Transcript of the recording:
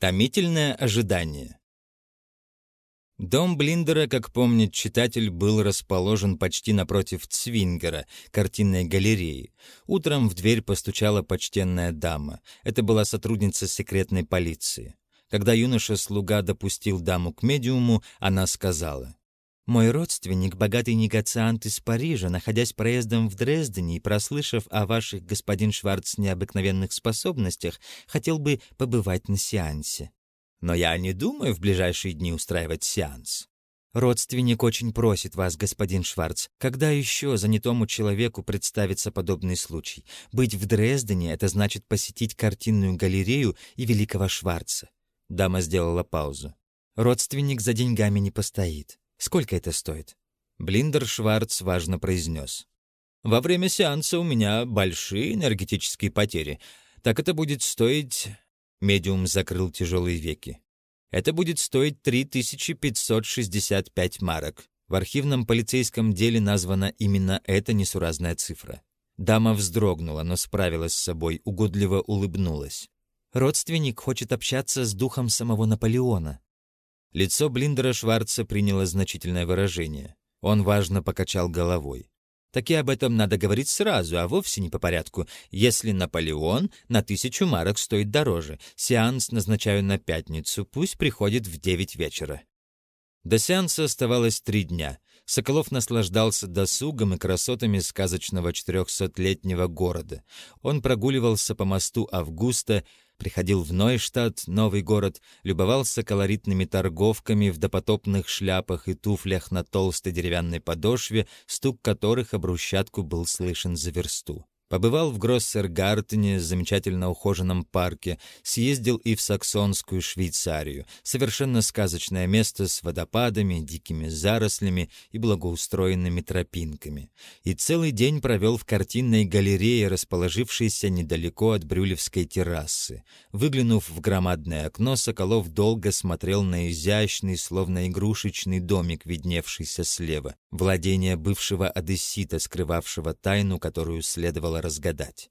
Томительное ожидание. Дом Блиндера, как помнит читатель, был расположен почти напротив Цвингера, картинной галереи. Утром в дверь постучала почтенная дама. Это была сотрудница секретной полиции. Когда юноша-слуга допустил даму к медиуму, она сказала, «Мой родственник, богатый негациант из Парижа, находясь проездом в Дрездене и прослышав о ваших, господин Шварц, необыкновенных способностях, хотел бы побывать на сеансе. Но я не думаю в ближайшие дни устраивать сеанс. Родственник очень просит вас, господин Шварц, когда еще занятому человеку представится подобный случай? Быть в Дрездене — это значит посетить картинную галерею и великого Шварца. Дама сделала паузу. Родственник за деньгами не постоит. Сколько это стоит? Блиндер Шварц важно произнес. Во время сеанса у меня большие энергетические потери. Так это будет стоить Медиум закрыл тяжелые веки. Это будет стоить 3565 марок. В архивном полицейском деле названа именно эта несуразная цифра. Дама вздрогнула, но справилась с собой, угодливо улыбнулась. Родственник хочет общаться с духом самого Наполеона. Лицо Блиндера Шварца приняло значительное выражение. Он важно покачал головой. Так и об этом надо говорить сразу, а вовсе не по порядку. Если Наполеон на тысячу марок стоит дороже, сеанс назначаю на пятницу, пусть приходит в девять вечера. До сеанса оставалось три дня. Соколов наслаждался досугом и красотами сказочного четырехсотлетнего города. Он прогуливался по мосту Августа, приходил в Нойштадт, новый город, любовался колоритными торговками в допотопных шляпах и туфлях на толстой деревянной подошве, стук которых об брусчатку был слышен за версту. Побывал в Гроссергартене, замечательно ухоженном парке, съездил и в саксонскую Швейцарию, совершенно сказочное место с водопадами, дикими зарослями и благоустроенными тропинками. И целый день провел в картинной галерее, расположившейся недалеко от Брюлевской террасы. Выглянув в громадное окно, Соколов долго смотрел на изящный, словно игрушечный домик, видневшийся слева, владение бывшего одессита, скрывавшего тайну, которую следовало разгадать.